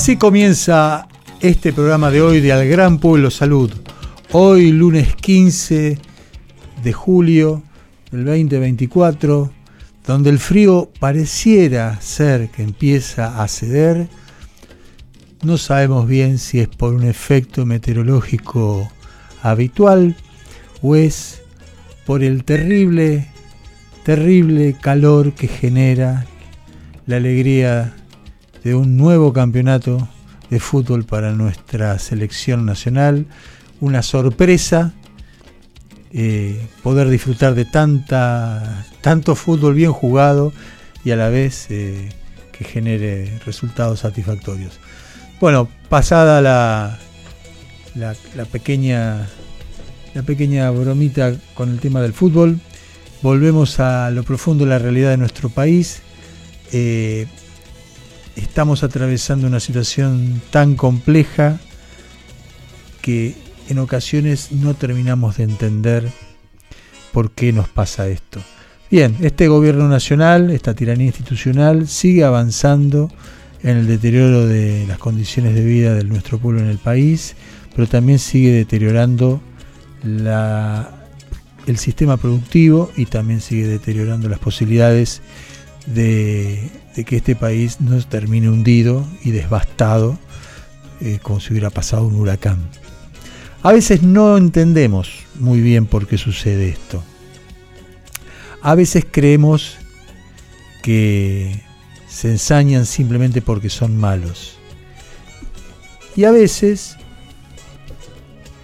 Así comienza este programa de hoy de Al Gran Pueblo Salud. Hoy lunes 15 de julio del 2024, donde el frío pareciera ser que empieza a ceder. No sabemos bien si es por un efecto meteorológico habitual o es por el terrible, terrible calor que genera la alegría de un nuevo campeonato de fútbol para nuestra selección nacional. Una sorpresa eh, poder disfrutar de tanta, tanto fútbol bien jugado y a la vez eh, que genere resultados satisfactorios. Bueno, pasada la, la, pequeña, la pequeña bromita con el tema del fútbol, volvemos a lo profundo de la realidad de nuestro país. Eh, estamos atravesando una situación tan compleja que en ocasiones no terminamos de entender por qué nos pasa esto. Bien, este gobierno nacional, esta tiranía institucional, sigue avanzando en el deterioro de las condiciones de vida de nuestro pueblo en el país, pero también sigue deteriorando el sistema productivo y también sigue deteriorando las posibilidades de, que este país no termine hundido y devastado eh, como si hubiera pasado un huracán. A veces no entendemos muy bien por qué sucede esto. A veces creemos que se ensañan simplemente porque son malos. Y a veces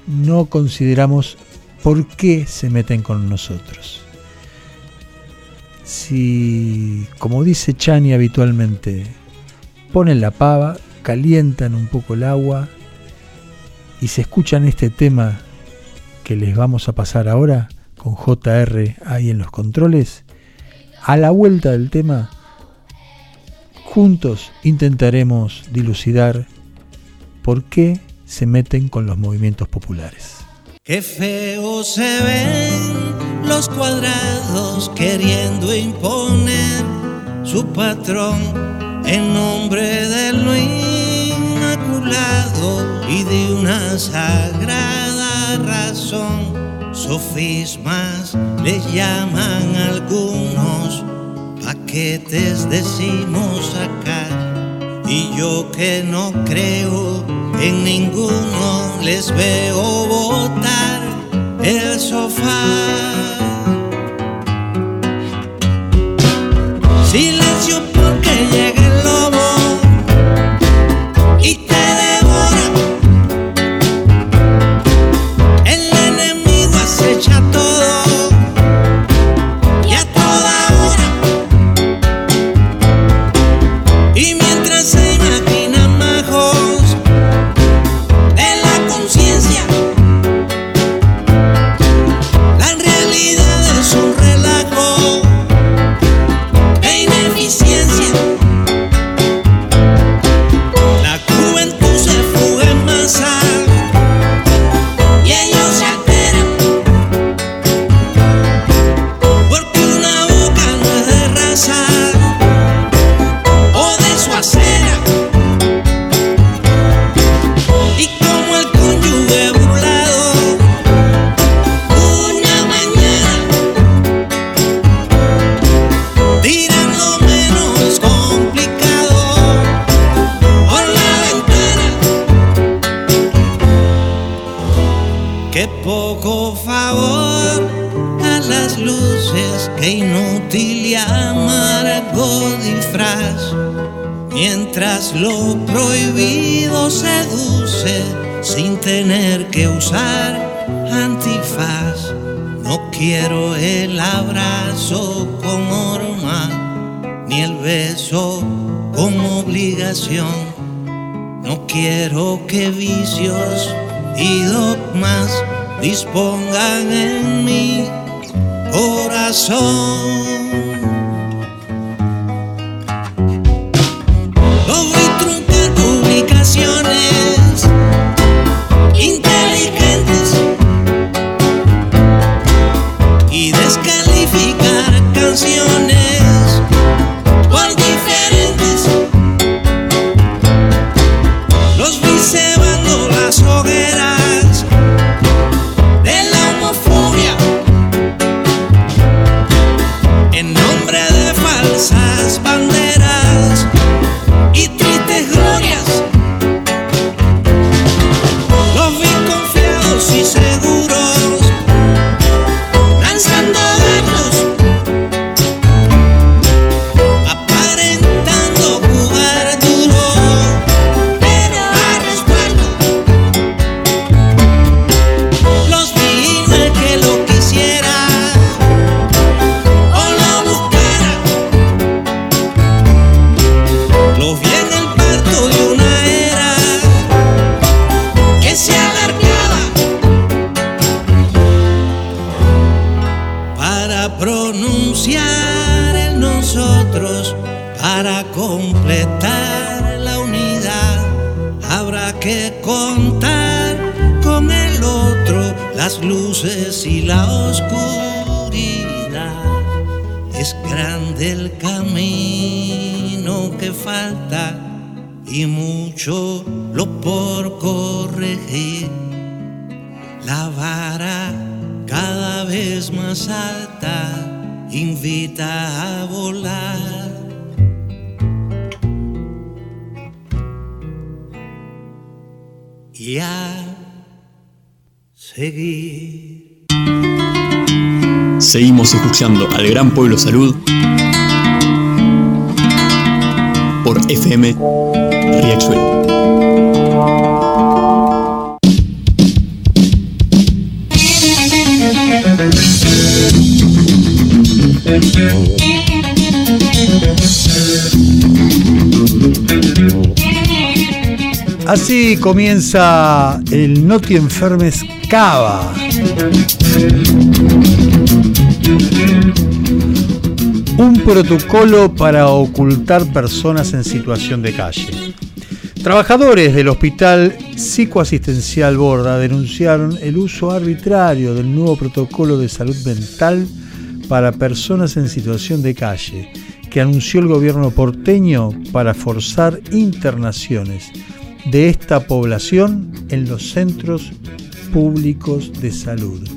no consideramos por qué se meten con nosotros si, como dice Chani habitualmente, ponen la pava, calientan un poco el agua y se escuchan este tema que les vamos a pasar ahora con JR ahí en los controles, a la vuelta del tema, juntos intentaremos dilucidar por qué se meten con los movimientos populares. Qué feo se ven los cuadrados queriendo imponer su patrón en nombre de lo inmaculado y de una sagrada razón. Sofismas les llaman algunos, paquetes decimos acá. Y yo que no creo en ninguno les veo botar el sofá. Silencio porque ni el beso como obligación. No quiero que vicios y dogmas dispongan en mi corazón. Vez más alta invita a volar. Y a seguir. Seguimos escuchando al Gran Pueblo Salud por FM Riachuelo. Así comienza el No te enfermes Cava. Un protocolo para ocultar personas en situación de calle. Trabajadores del Hospital Psicoasistencial Borda denunciaron el uso arbitrario del nuevo protocolo de salud mental para personas en situación de calle que anunció el gobierno porteño para forzar internaciones de esta población en los centros públicos de salud.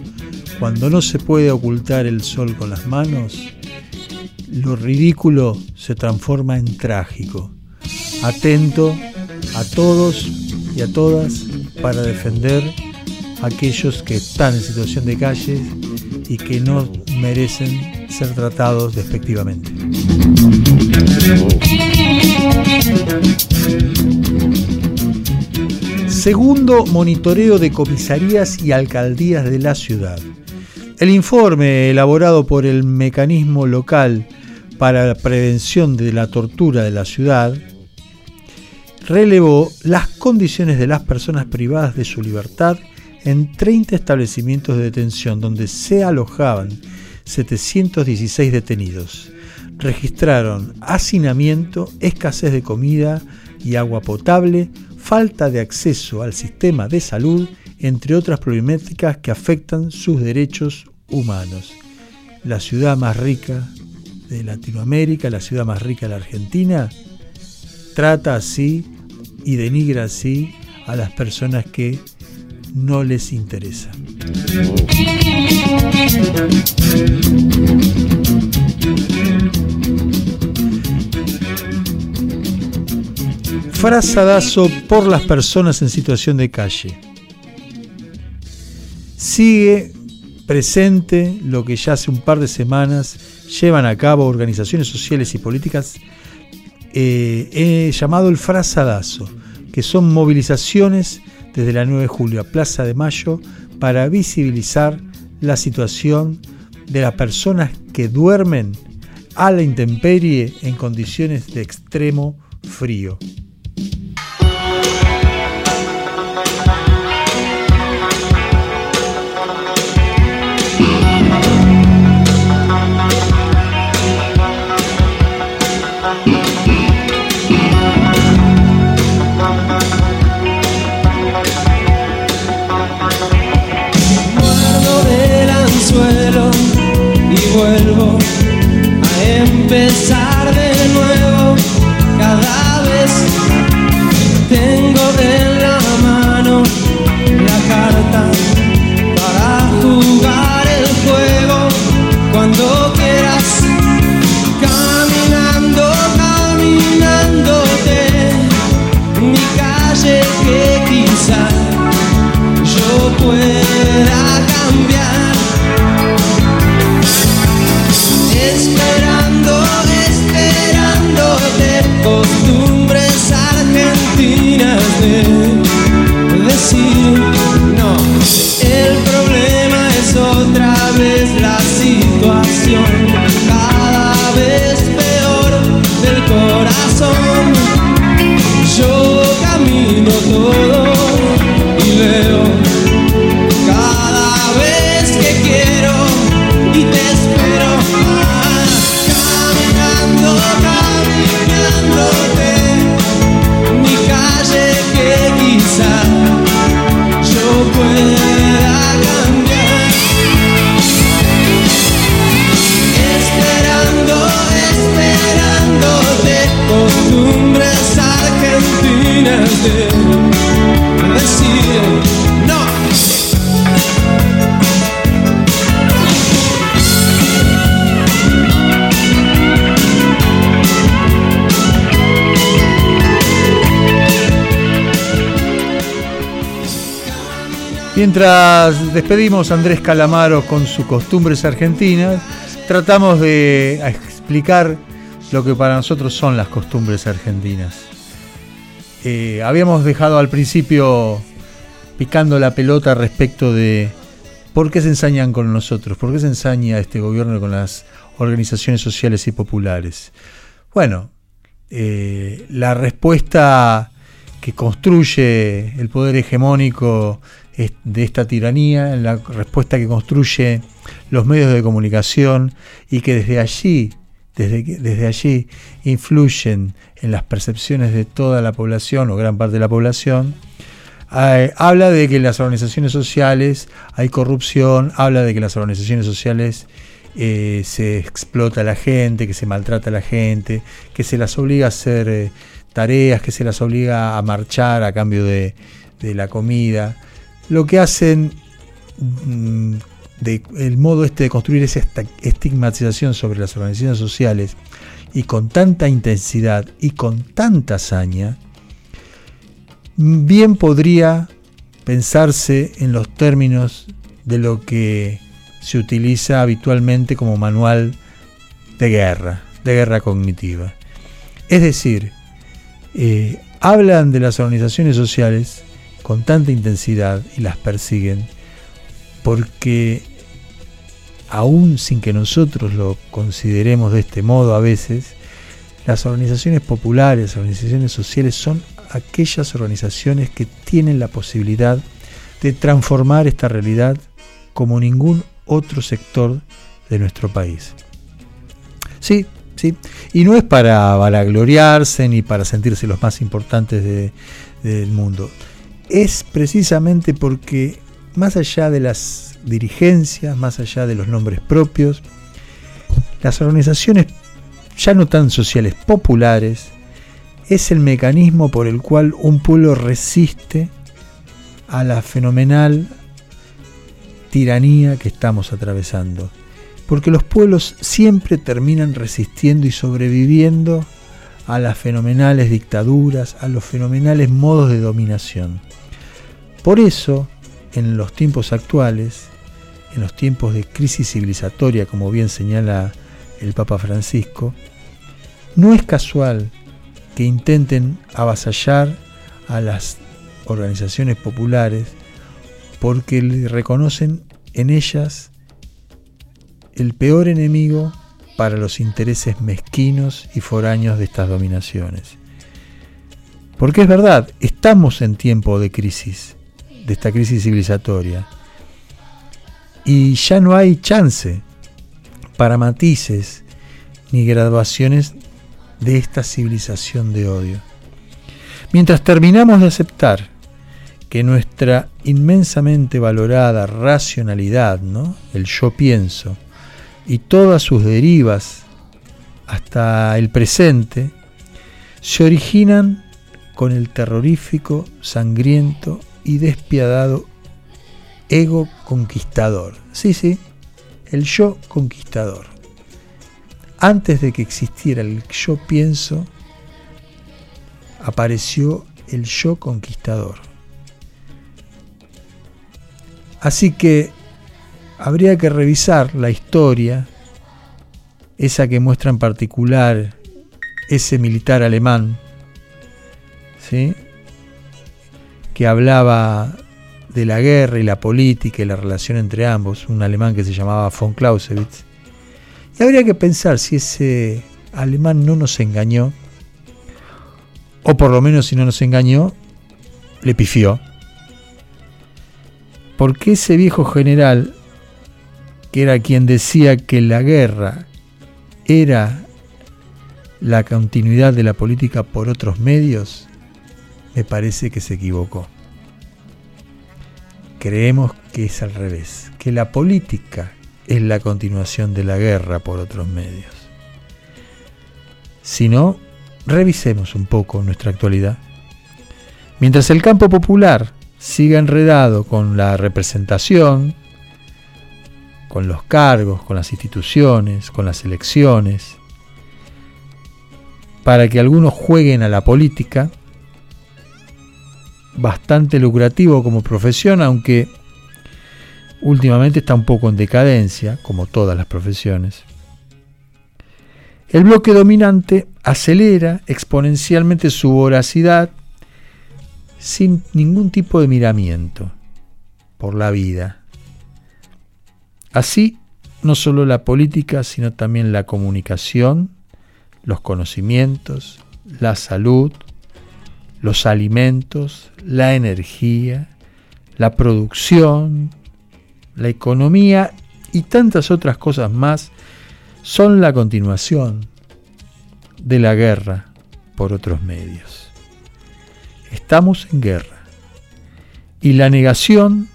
Cuando no se puede ocultar el sol con las manos, lo ridículo se transforma en trágico. Atento a todos y a todas para defender a aquellos que están en situación de calle y que no merecen ser tratados despectivamente. Segundo monitoreo de comisarías y alcaldías de la ciudad. El informe elaborado por el Mecanismo Local para la Prevención de la Tortura de la ciudad relevó las condiciones de las personas privadas de su libertad en 30 establecimientos de detención donde se alojaban 716 detenidos. Registraron hacinamiento, escasez de comida y agua potable, falta de acceso al sistema de salud, entre otras problemáticas que afectan sus derechos humanos. La ciudad más rica de Latinoamérica, la ciudad más rica de la Argentina, trata así y denigra así a las personas que no les interesa. Frazadazo por las personas en situación de calle. Sigue presente lo que ya hace un par de semanas llevan a cabo organizaciones sociales y políticas eh, eh, llamado el frazadazo, que son movilizaciones desde la 9 de julio a Plaza de Mayo para visibilizar la situación de las personas que duermen a la intemperie en condiciones de extremo frío. Vuelvo a empezar Mientras despedimos a Andrés Calamaro con sus costumbres argentinas, tratamos de explicar lo que para nosotros son las costumbres argentinas. Eh, habíamos dejado al principio picando la pelota respecto de por qué se ensañan con nosotros, por qué se ensaña este gobierno con las organizaciones sociales y populares. Bueno, eh, la respuesta que construye el poder hegemónico de esta tiranía, la respuesta que construye los medios de comunicación y que desde allí, desde, desde allí influyen en las percepciones de toda la población o gran parte de la población, habla de que en las organizaciones sociales hay corrupción, habla de que en las organizaciones sociales eh, se explota a la gente, que se maltrata a la gente, que se las obliga a hacer eh, tareas, que se las obliga a marchar a cambio de, de la comida. Lo que hacen mm, de el modo este de construir esa estigmatización sobre las organizaciones sociales y con tanta intensidad y con tanta hazaña, bien podría pensarse en los términos de lo que se utiliza habitualmente como manual de guerra, de guerra cognitiva. Es decir, eh, hablan de las organizaciones sociales con tanta intensidad y las persiguen porque aún sin que nosotros lo consideremos de este modo a veces, las organizaciones populares, organizaciones sociales son aquellas organizaciones que tienen la posibilidad de transformar esta realidad como ningún otro sector de nuestro país. Sí, sí, y no es para vanagloriarse ni para sentirse los más importantes de- del mundo. Es precisamente porque más allá de las dirigencias, más allá de los nombres propios, las organizaciones ya no tan sociales, populares, es el mecanismo por el cual un pueblo resiste a la fenomenal tiranía que estamos atravesando. Porque los pueblos siempre terminan resistiendo y sobreviviendo a las fenomenales dictaduras, a los fenomenales modos de dominación. Por eso, en los tiempos actuales, en los tiempos de crisis civilizatoria, como bien señala el Papa Francisco, no es casual que intenten avasallar a las organizaciones populares porque le reconocen en ellas el peor enemigo para los intereses mezquinos y foráneos de estas dominaciones. Porque es verdad, estamos en tiempo de crisis, de esta crisis civilizatoria, y ya no hay chance para matices ni graduaciones de esta civilización de odio. Mientras terminamos de aceptar que nuestra inmensamente valorada racionalidad, ¿no? el yo pienso, y todas sus derivas hasta el presente se originan con el terrorífico, sangriento y despiadado ego conquistador. Sí, sí, el yo conquistador. Antes de que existiera el yo pienso, apareció el yo conquistador. Así que habría que revisar la historia, esa que muestra en particular ese militar alemán, ¿sí? Que hablaba de la guerra y la política y la relación entre ambos, un alemán que se llamaba von Clausewitz. Y habría que pensar si ese alemán no nos engañó, o por lo menos si no nos engañó, le pifió. Porque ese viejo general, que era quien decía que la guerra era la continuidad de la política por otros medios, me parece que se equivocó creemos que es al revés, que la política es la continuación de la guerra por otros medios. Si no, revisemos un poco nuestra actualidad. Mientras el campo popular siga enredado con la representación, con los cargos, con las instituciones, con las elecciones, para que algunos jueguen a la política, bastante lucrativo como profesión, aunque últimamente está un poco en decadencia, como todas las profesiones. El bloque dominante acelera exponencialmente su voracidad sin ningún tipo de miramiento por la vida. Así, no solo la política, sino también la comunicación, los conocimientos, la salud, los alimentos, la energía, la producción, la economía y tantas otras cosas más son la continuación de la guerra por otros medios. Estamos en guerra y la negación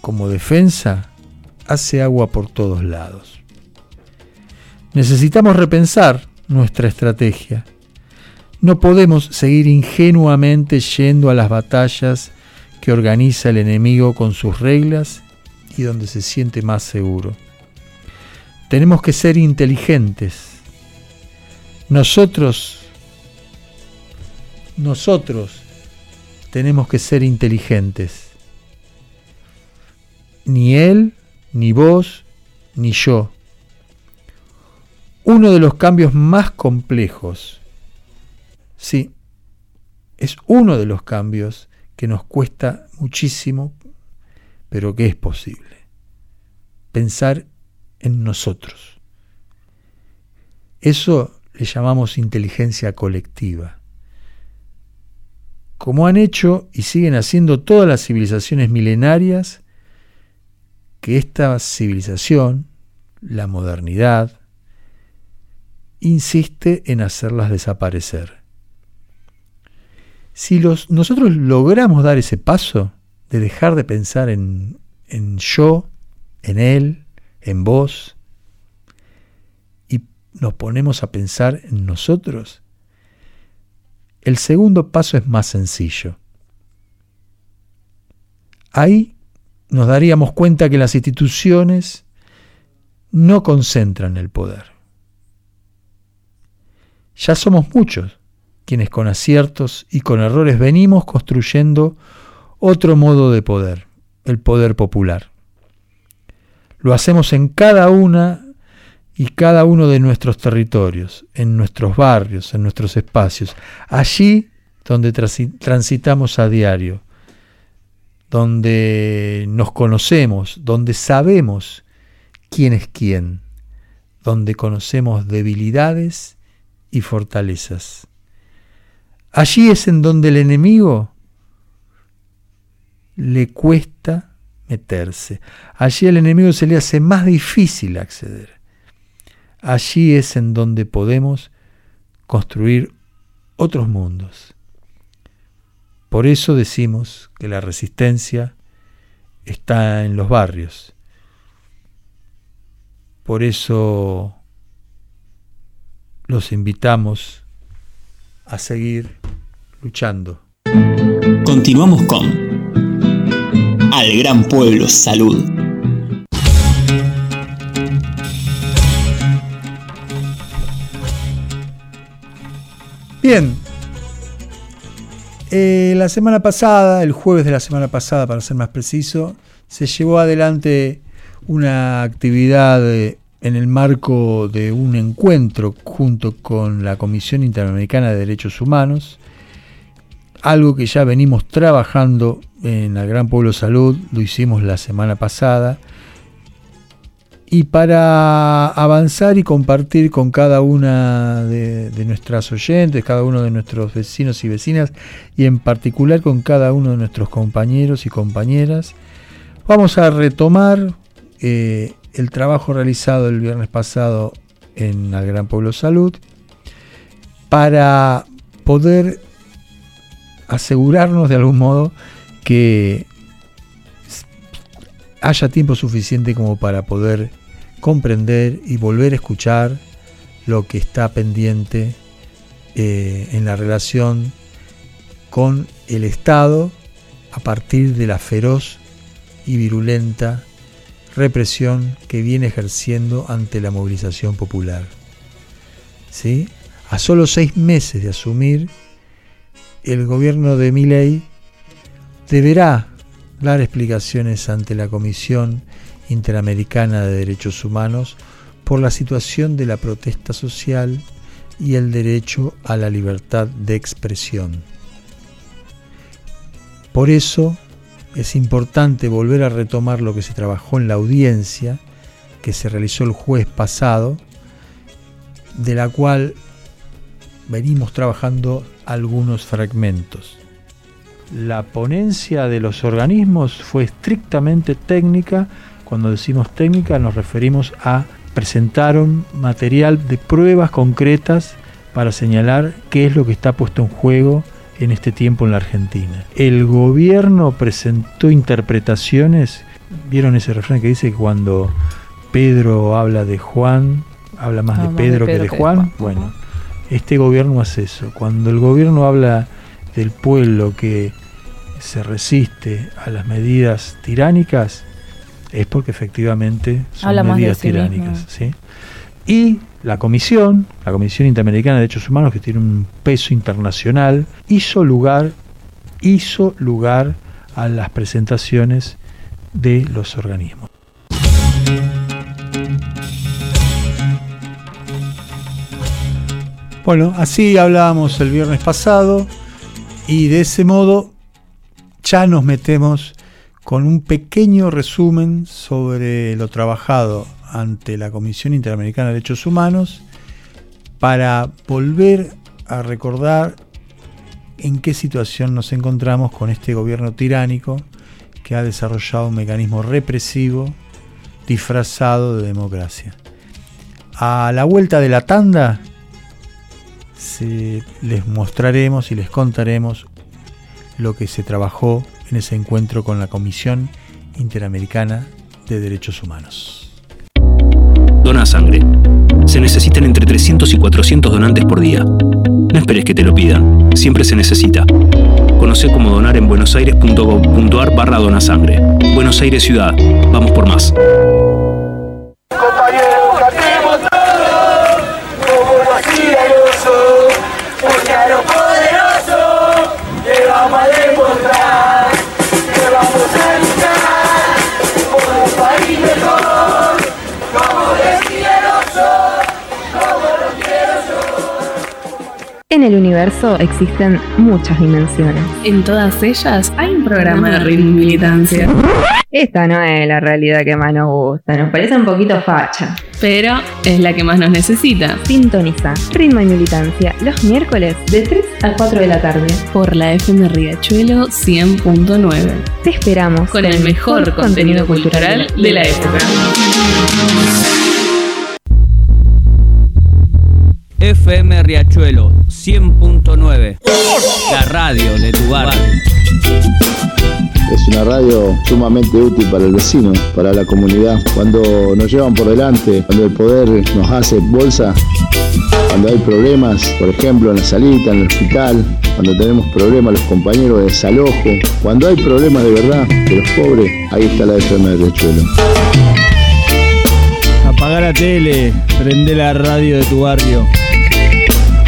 como defensa hace agua por todos lados. Necesitamos repensar nuestra estrategia no podemos seguir ingenuamente yendo a las batallas que organiza el enemigo con sus reglas y donde se siente más seguro. Tenemos que ser inteligentes. Nosotros, nosotros tenemos que ser inteligentes. Ni él, ni vos, ni yo. Uno de los cambios más complejos Sí, es uno de los cambios que nos cuesta muchísimo, pero que es posible. Pensar en nosotros. Eso le llamamos inteligencia colectiva. Como han hecho y siguen haciendo todas las civilizaciones milenarias, que esta civilización, la modernidad, insiste en hacerlas desaparecer. Si los, nosotros logramos dar ese paso de dejar de pensar en, en yo, en él, en vos, y nos ponemos a pensar en nosotros, el segundo paso es más sencillo. Ahí nos daríamos cuenta que las instituciones no concentran el poder. Ya somos muchos quienes con aciertos y con errores venimos construyendo otro modo de poder, el poder popular. Lo hacemos en cada una y cada uno de nuestros territorios, en nuestros barrios, en nuestros espacios, allí donde transitamos a diario, donde nos conocemos, donde sabemos quién es quién, donde conocemos debilidades y fortalezas. Allí es en donde el enemigo le cuesta meterse. Allí al enemigo se le hace más difícil acceder. Allí es en donde podemos construir otros mundos. Por eso decimos que la resistencia está en los barrios. Por eso los invitamos a seguir luchando. Continuamos con Al Gran Pueblo Salud. Bien. Eh, la semana pasada, el jueves de la semana pasada, para ser más preciso, se llevó adelante una actividad eh, en el marco de un encuentro junto con la Comisión Interamericana de Derechos Humanos, algo que ya venimos trabajando en el Gran Pueblo Salud, lo hicimos la semana pasada, y para avanzar y compartir con cada una de, nuestras oyentes, cada uno de nuestros vecinos y vecinas, y en particular con cada uno de nuestros compañeros y compañeras, vamos a retomar eh, el trabajo realizado el viernes pasado en el Gran Pueblo Salud para poder asegurarnos de algún modo que haya tiempo suficiente como para poder comprender y volver a escuchar lo que está pendiente eh, en la relación con el Estado a partir de la feroz y virulenta represión que viene ejerciendo ante la movilización popular. ¿Sí? A solo seis meses de asumir, el gobierno de Miley deberá dar explicaciones ante la Comisión Interamericana de Derechos Humanos por la situación de la protesta social y el derecho a la libertad de expresión. Por eso es importante volver a retomar lo que se trabajó en la audiencia que se realizó el jueves pasado, de la cual venimos trabajando algunos fragmentos. La ponencia de los organismos fue estrictamente técnica cuando decimos técnica nos referimos a presentar un material de pruebas concretas para señalar qué es lo que está puesto en juego en este tiempo en la Argentina. El gobierno presentó interpretaciones, vieron ese refrán que dice que cuando Pedro habla de Juan, habla más de Pedro, que de Juan. Bueno, este gobierno hace eso. Cuando el gobierno habla del pueblo que se resiste a las medidas tiránicas, es porque efectivamente son medidas tiránicas. Y la comisión, la Comisión Interamericana de Derechos Humanos, que tiene un peso internacional, hizo lugar, hizo lugar a las presentaciones de los organismos. Bueno, así hablábamos el viernes pasado y de ese modo ya nos metemos con un pequeño resumen sobre lo trabajado ante la Comisión Interamericana de Derechos Humanos para volver a recordar en qué situación nos encontramos con este gobierno tiránico que ha desarrollado un mecanismo represivo disfrazado de democracia. A la vuelta de la tanda les mostraremos y les contaremos lo que se trabajó en ese encuentro con la Comisión Interamericana de Derechos Humanos. Dona sangre. Se necesitan entre 300 y 400 donantes por día. No esperes que te lo pidan, siempre se necesita. Conoce cómo donar en buenosaires.gov.ar barra donasangre. Buenos Aires Ciudad. Vamos por más. En el universo existen muchas dimensiones. En todas ellas hay un programa de ritmo y militancia. Esta no es la realidad que más nos gusta, nos parece un poquito facha. Pero es la que más nos necesita. Sintoniza Ritmo y Militancia los miércoles de 3 a 4 de la tarde por la FM Riachuelo 100.9. Te esperamos con, el mejor, contenido, cultural de la época. FM Riachuelo 100.9, la radio de tu barrio. Es una radio sumamente útil para el vecino, para la comunidad. Cuando nos llevan por delante, cuando el poder nos hace bolsa, cuando hay problemas, por ejemplo, en la salita, en el hospital, cuando tenemos problemas los compañeros de desalojo, cuando hay problemas de verdad de los pobres, ahí está la FM de Riachuelo. Apaga la tele, prende la radio de tu barrio.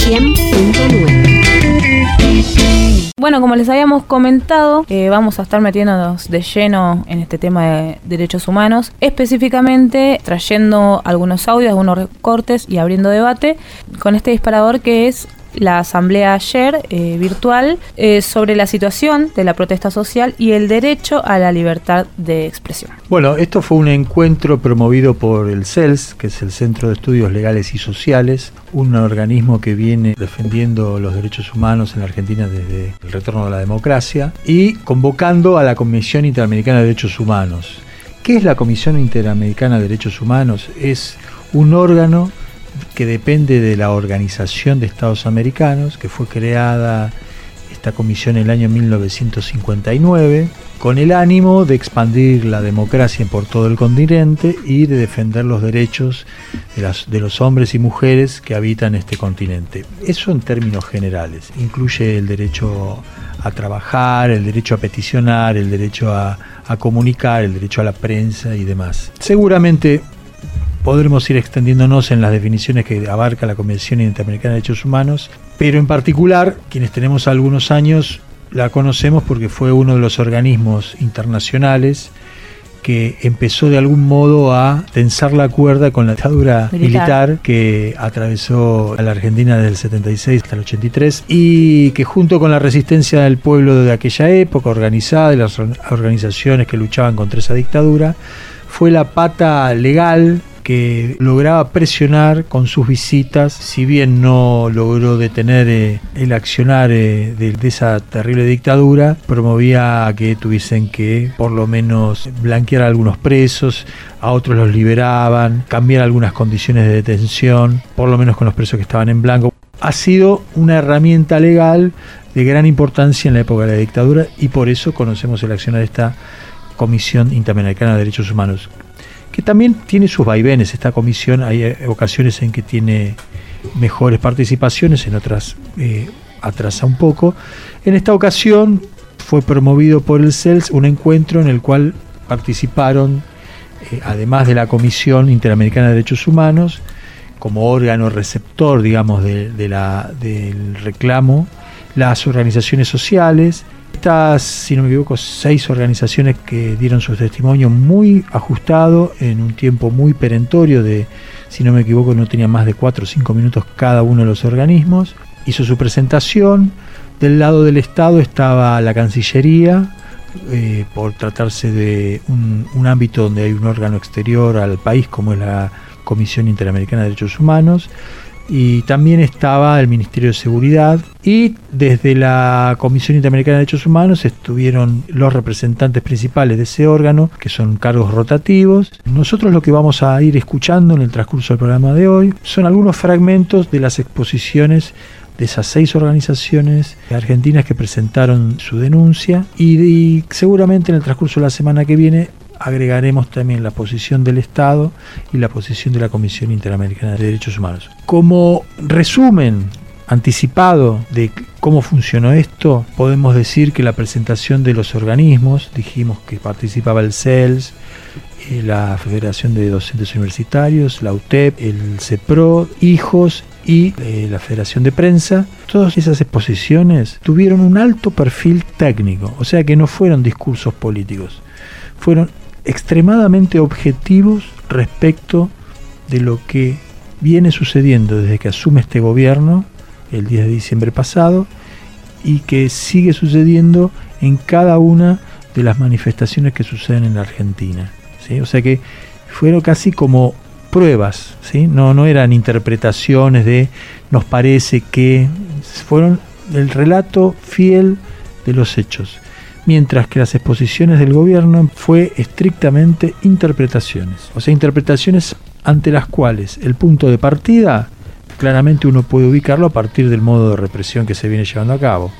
100.9 Bueno, como les habíamos comentado, eh, vamos a estar metiéndonos de lleno en este tema de derechos humanos, específicamente trayendo algunos audios, algunos recortes y abriendo debate con este disparador que es la asamblea ayer eh, virtual eh, sobre la situación de la protesta social y el derecho a la libertad de expresión. Bueno, esto fue un encuentro promovido por el CELS, que es el Centro de Estudios Legales y Sociales, un organismo que viene defendiendo los derechos humanos en la Argentina desde el retorno de la democracia, y convocando a la Comisión Interamericana de Derechos Humanos. ¿Qué es la Comisión Interamericana de Derechos Humanos? Es un órgano que depende de la Organización de Estados Americanos, que fue creada esta comisión en el año 1959, con el ánimo de expandir la democracia por todo el continente y de defender los derechos de, los hombres y mujeres que habitan este continente. Eso en términos generales. Incluye el derecho a trabajar, el derecho a peticionar, el derecho a, a comunicar, el derecho a la prensa y demás. Seguramente podremos ir extendiéndonos en las definiciones que abarca la Convención Interamericana de Derechos Humanos, pero en particular, quienes tenemos algunos años, la conocemos porque fue uno de los organismos internacionales que empezó de algún modo a tensar la cuerda con la dictadura militar. militar. que atravesó a la Argentina desde el 76 hasta el 83 y que junto con la resistencia del pueblo de aquella época organizada y las organizaciones que luchaban contra esa dictadura fue la pata legal que lograba presionar con sus visitas, si bien no logró detener eh, el accionar eh, de, esa terrible dictadura, promovía que tuviesen que por lo menos blanquear a algunos presos, a otros los liberaban, cambiar algunas condiciones de detención, por lo menos con los presos que estaban en blanco. Ha sido una herramienta legal de gran importancia en la época de la dictadura y por eso conocemos el accionar de esta Comisión Interamericana de Derechos Humanos que también tiene sus vaivenes esta comisión, hay eh, ocasiones en que tiene mejores participaciones, en otras eh, atrasa un poco. En esta ocasión fue promovido por el CELS un encuentro en el cual participaron, eh, además de la Comisión Interamericana de Derechos Humanos, como órgano receptor, digamos, del reclamo, las organizaciones sociales, estas, si no me equivoco, seis organizaciones que dieron su testimonio muy ajustado en un tiempo muy perentorio de, si no me equivoco, no tenía más de cuatro o cinco minutos cada uno de los organismos. Hizo su presentación. Del lado del Estado estaba la Cancillería, eh, por tratarse de un, un ámbito donde hay un órgano exterior al país como es la Comisión Interamericana de Derechos Humanos y también estaba el Ministerio de Seguridad y desde la Comisión Interamericana de Derechos Humanos estuvieron los representantes principales de ese órgano, que son cargos rotativos. Nosotros lo que vamos a ir escuchando en el transcurso del programa de hoy son algunos fragmentos de las exposiciones de esas seis organizaciones argentinas que presentaron su denuncia y, y seguramente en el transcurso de la semana que viene agregaremos también la posición del Estado y la posición de la Comisión Interamericana de Derechos Humanos. Como resumen anticipado de cómo funcionó esto, podemos decir que la presentación de los organismos, dijimos que participaba el CELS, eh, la Federación de Docentes Universitarios, la UTEP, el CEPRO, HIJOS y eh, la Federación de Prensa, todas esas exposiciones tuvieron un alto perfil técnico, o sea que no fueron discursos políticos, fueron extremadamente objetivos respecto de lo que viene sucediendo desde que asume este gobierno el 10 de diciembre pasado y que sigue sucediendo en cada una de las manifestaciones que suceden en la Argentina. ¿sí? O sea que fueron casi como pruebas, ¿sí? no, no eran interpretaciones de nos parece que, fueron el relato fiel de los hechos mientras que las exposiciones del gobierno fue estrictamente interpretaciones, o sea, interpretaciones ante las cuales el punto de partida claramente uno puede ubicarlo a partir del modo de represión que se viene llevando a cabo.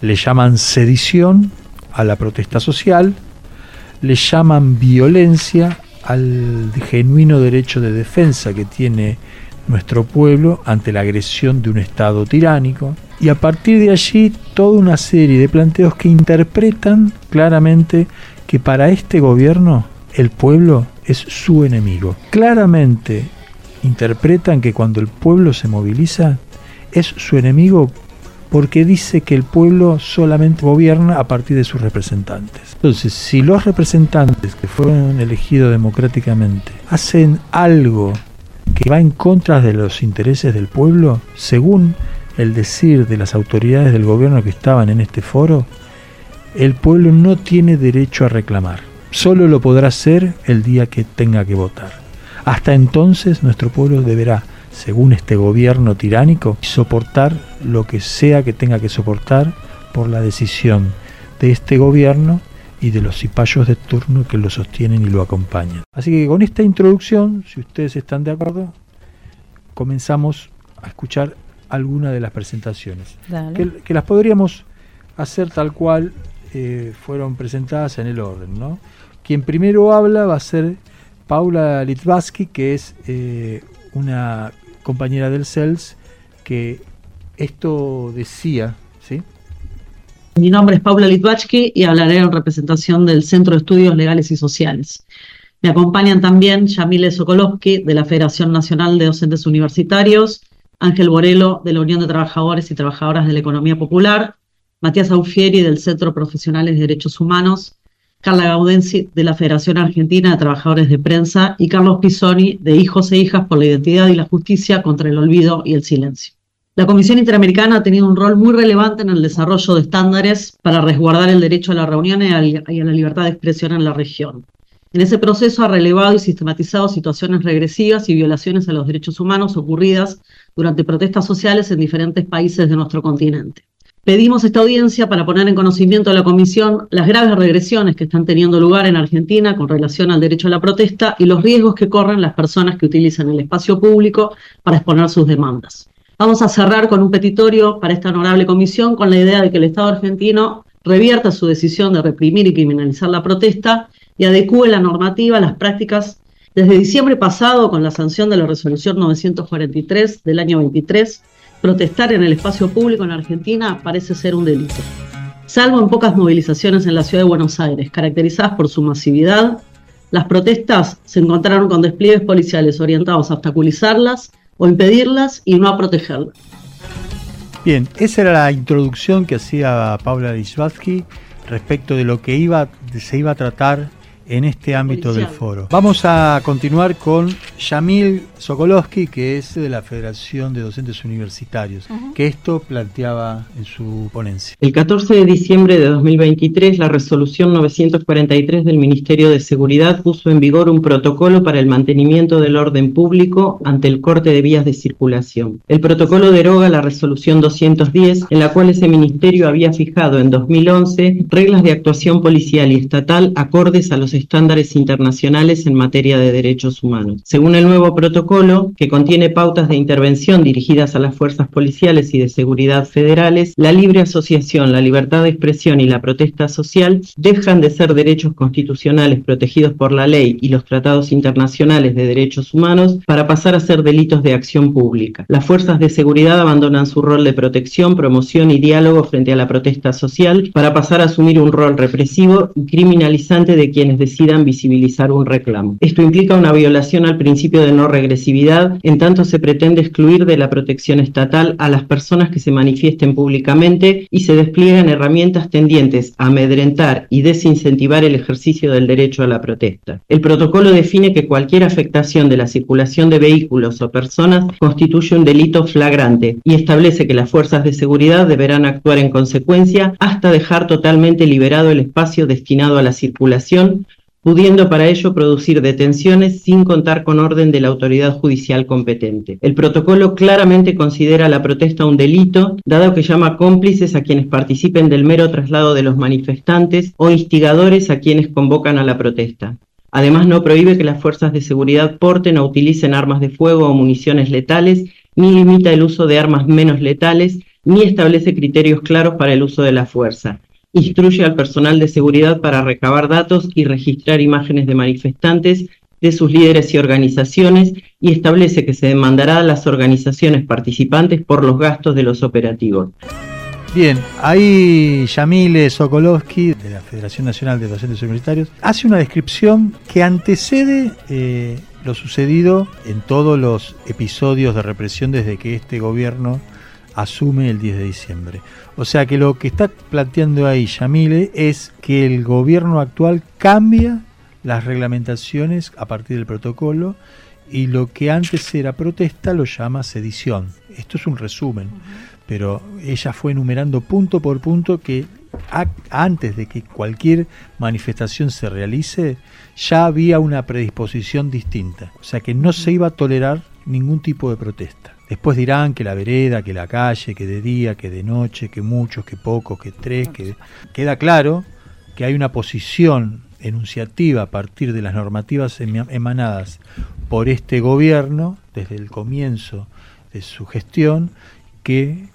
Le llaman sedición a la protesta social, le llaman violencia al genuino derecho de defensa que tiene nuestro pueblo ante la agresión de un Estado tiránico. Y a partir de allí toda una serie de planteos que interpretan claramente que para este gobierno el pueblo es su enemigo. Claramente interpretan que cuando el pueblo se moviliza es su enemigo porque dice que el pueblo solamente gobierna a partir de sus representantes. Entonces, si los representantes que fueron elegidos democráticamente hacen algo que va en contra de los intereses del pueblo, según el decir de las autoridades del gobierno que estaban en este foro, el pueblo no tiene derecho a reclamar. Solo lo podrá hacer el día que tenga que votar. Hasta entonces nuestro pueblo deberá según este gobierno tiránico, soportar lo que sea que tenga que soportar por la decisión de este gobierno y de los cipayos de turno que lo sostienen y lo acompañan. Así que con esta introducción, si ustedes están de acuerdo, comenzamos a escuchar algunas de las presentaciones, que, las podríamos hacer tal cual eh, fueron presentadas en el orden. ¿no? Quien primero habla va a ser Paula Litvaski, que es eh, una compañera del CELS, que esto decía, ¿sí? Mi nombre es Paula Litvachki y hablaré en representación del Centro de Estudios Legales y Sociales. Me acompañan también Yamile Sokolovsky, de la Federación Nacional de Docentes Universitarios, Ángel Borelo, de la Unión de Trabajadores y Trabajadoras de la Economía Popular, Matías Aufieri, del Centro Profesionales de Derechos Humanos, Carla Gaudenzi, de la Federación Argentina de Trabajadores de Prensa, y Carlos Pisoni, de Hijos e Hijas por la Identidad y la Justicia contra el Olvido y el Silencio. La Comisión Interamericana ha tenido un rol muy relevante en el desarrollo de estándares para resguardar el derecho a la reunión y a la libertad de expresión en la región. En ese proceso ha relevado y sistematizado situaciones regresivas y violaciones a los derechos humanos ocurridas durante protestas sociales en diferentes países de nuestro continente. Pedimos esta audiencia para poner en conocimiento a la Comisión las graves regresiones que están teniendo lugar en Argentina con relación al derecho a la protesta y los riesgos que corren las personas que utilizan el espacio público para exponer sus demandas. Vamos a cerrar con un petitorio para esta honorable comisión con la idea de que el Estado argentino revierta su decisión de reprimir y criminalizar la protesta y adecue la normativa a las prácticas desde diciembre pasado con la sanción de la resolución 943 del año 23 protestar en el espacio público en Argentina parece ser un delito. Salvo en pocas movilizaciones en la ciudad de Buenos Aires, caracterizadas por su masividad, las protestas se encontraron con despliegues policiales orientados a obstaculizarlas o impedirlas y no a protegerlas. Bien, esa era la introducción que hacía Paula Lishvatsky respecto de lo que iba, se iba a tratar en este ámbito del foro. Vamos a continuar con Yamil Sokolowski, que es de la Federación de Docentes Universitarios, que esto planteaba en su ponencia. El 14 de diciembre de 2023, la resolución 943 del Ministerio de Seguridad puso en vigor un protocolo para el mantenimiento del orden público ante el corte de vías de circulación. El protocolo deroga la resolución 210, en la cual ese ministerio había fijado en 2011 reglas de actuación policial y estatal acordes a los estándares internacionales en materia de derechos humanos. Según el nuevo protocolo, que contiene pautas de intervención dirigidas a las fuerzas policiales y de seguridad federales, la libre asociación, la libertad de expresión y la protesta social dejan de ser derechos constitucionales protegidos por la ley y los tratados internacionales de derechos humanos para pasar a ser delitos de acción pública. Las fuerzas de seguridad abandonan su rol de protección, promoción y diálogo frente a la protesta social para pasar a asumir un rol represivo y criminalizante de quienes decidan visibilizar un reclamo. Esto implica una violación al principio de no regresividad, en tanto se pretende excluir de la protección estatal a las personas que se manifiesten públicamente y se despliegan herramientas tendientes a amedrentar y desincentivar el ejercicio del derecho a la protesta. El protocolo define que cualquier afectación de la circulación de vehículos o personas constituye un delito flagrante y establece que las fuerzas de seguridad deberán actuar en consecuencia hasta dejar totalmente liberado el espacio destinado a la circulación pudiendo para ello producir detenciones sin contar con orden de la autoridad judicial competente. El protocolo claramente considera la protesta un delito, dado que llama cómplices a quienes participen del mero traslado de los manifestantes o instigadores a quienes convocan a la protesta. Además, no prohíbe que las fuerzas de seguridad porten o utilicen armas de fuego o municiones letales, ni limita el uso de armas menos letales, ni establece criterios claros para el uso de la fuerza instruye al personal de seguridad para recabar datos y registrar imágenes de manifestantes, de sus líderes y organizaciones y establece que se demandará a las organizaciones participantes por los gastos de los operativos. Bien, ahí Yamile Sokolowski, de la Federación Nacional de Docentes Universitarios, hace una descripción que antecede eh, lo sucedido en todos los episodios de represión desde que este gobierno asume el 10 de diciembre. O sea que lo que está planteando ahí Yamile es que el gobierno actual cambia las reglamentaciones a partir del protocolo y lo que antes era protesta lo llama sedición. Esto es un resumen, pero ella fue enumerando punto por punto que antes de que cualquier manifestación se realice, ya había una predisposición distinta. O sea que no se iba a tolerar ningún tipo de protesta. Después dirán que la vereda, que la calle, que de día, que de noche, que muchos, que pocos, que tres, que queda claro que hay una posición enunciativa a partir de las normativas emanadas por este gobierno desde el comienzo de su gestión que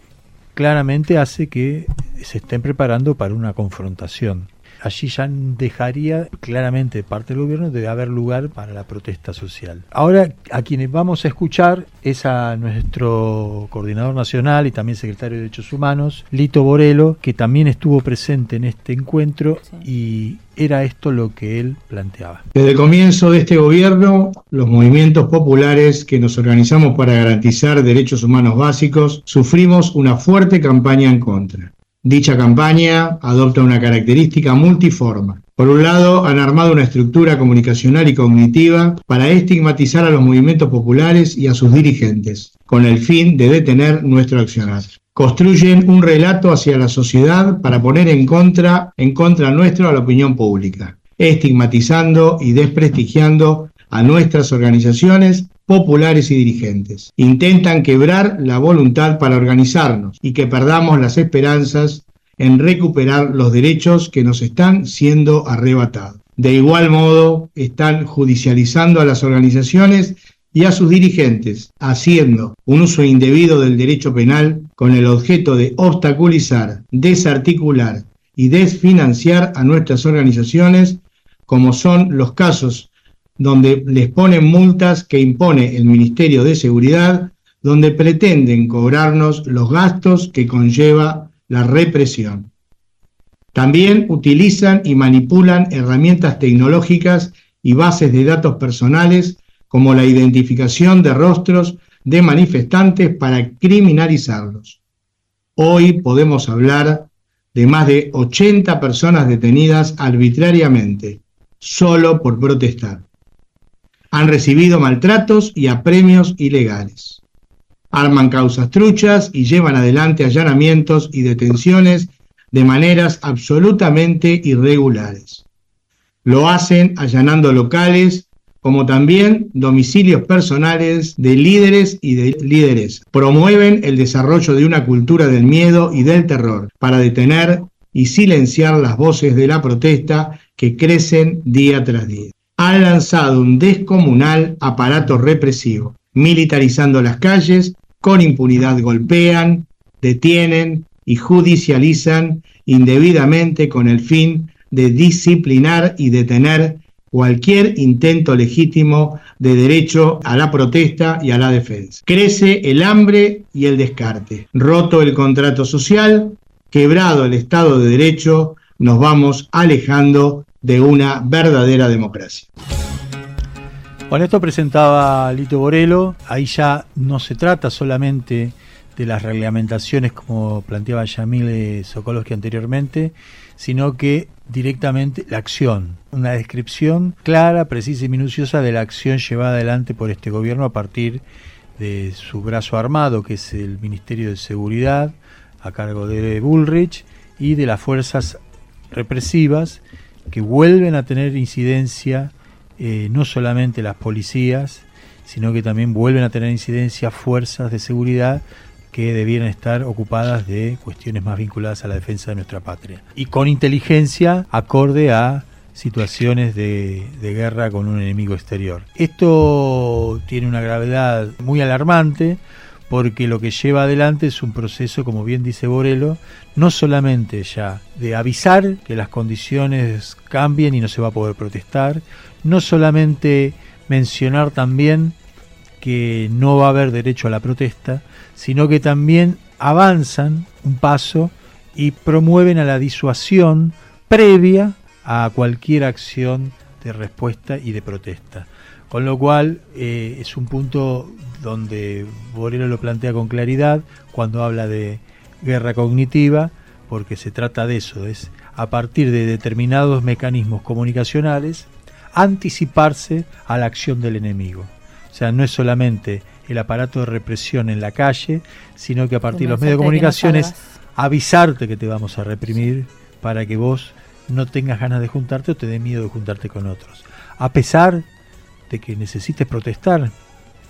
claramente hace que se estén preparando para una confrontación allí ya dejaría claramente parte del gobierno de haber lugar para la protesta social. Ahora a quienes vamos a escuchar es a nuestro coordinador nacional y también secretario de Derechos Humanos, Lito Borelo, que también estuvo presente en este encuentro y era esto lo que él planteaba. Desde el comienzo de este gobierno, los movimientos populares que nos organizamos para garantizar derechos humanos básicos sufrimos una fuerte campaña en contra. Dicha campaña adopta una característica multiforme. Por un lado, han armado una estructura comunicacional y cognitiva para estigmatizar a los movimientos populares y a sus dirigentes, con el fin de detener nuestro accionar. Construyen un relato hacia la sociedad para poner en contra, en contra nuestro a la opinión pública, estigmatizando y desprestigiando a nuestras organizaciones populares y dirigentes. Intentan quebrar la voluntad para organizarnos y que perdamos las esperanzas en recuperar los derechos que nos están siendo arrebatados. De igual modo, están judicializando a las organizaciones y a sus dirigentes, haciendo un uso indebido del derecho penal con el objeto de obstaculizar, desarticular y desfinanciar a nuestras organizaciones, como son los casos donde les ponen multas que impone el Ministerio de Seguridad, donde pretenden cobrarnos los gastos que conlleva la represión. También utilizan y manipulan herramientas tecnológicas y bases de datos personales como la identificación de rostros de manifestantes para criminalizarlos. Hoy podemos hablar de más de 80 personas detenidas arbitrariamente, solo por protestar han recibido maltratos y apremios ilegales. Arman causas truchas y llevan adelante allanamientos y detenciones de maneras absolutamente irregulares. Lo hacen allanando locales como también domicilios personales de líderes y de líderes. Promueven el desarrollo de una cultura del miedo y del terror para detener y silenciar las voces de la protesta que crecen día tras día ha lanzado un descomunal aparato represivo, militarizando las calles, con impunidad golpean, detienen y judicializan indebidamente con el fin de disciplinar y detener cualquier intento legítimo de derecho a la protesta y a la defensa. Crece el hambre y el descarte. Roto el contrato social, quebrado el Estado de Derecho, nos vamos alejando de una verdadera democracia. Bueno, esto presentaba Lito Borelo, ahí ya no se trata solamente de las reglamentaciones como planteaba Yamil Sokolowski anteriormente, sino que directamente la acción, una descripción clara, precisa y minuciosa de la acción llevada adelante por este gobierno a partir de su brazo armado, que es el Ministerio de Seguridad, a cargo de Bullrich, y de las fuerzas represivas que vuelven a tener incidencia eh, no solamente las policías, sino que también vuelven a tener incidencia fuerzas de seguridad que debieran estar ocupadas de cuestiones más vinculadas a la defensa de nuestra patria. Y con inteligencia acorde a situaciones de, de, guerra con un enemigo exterior. Esto tiene una gravedad muy alarmante porque lo que lleva adelante es un proceso, como bien dice Borelo, no solamente ya de avisar que las condiciones cambien y no se va a poder protestar, no solamente mencionar también que no va a haber derecho a la protesta, sino que también avanzan un paso y promueven a la disuasión previa a cualquier acción de respuesta y de protesta. Con lo cual eh, es un punto donde Borelo lo plantea con claridad cuando habla de guerra cognitiva, porque se trata de eso, es a partir de determinados mecanismos comunicacionales anticiparse a la acción del enemigo. O sea, no es solamente el aparato de represión en la calle, sino que a partir de los medios de comunicación es avisarte que te vamos a reprimir para que vos no tengas ganas de juntarte o te dé miedo de juntarte con otros. A pesar de que necesites protestar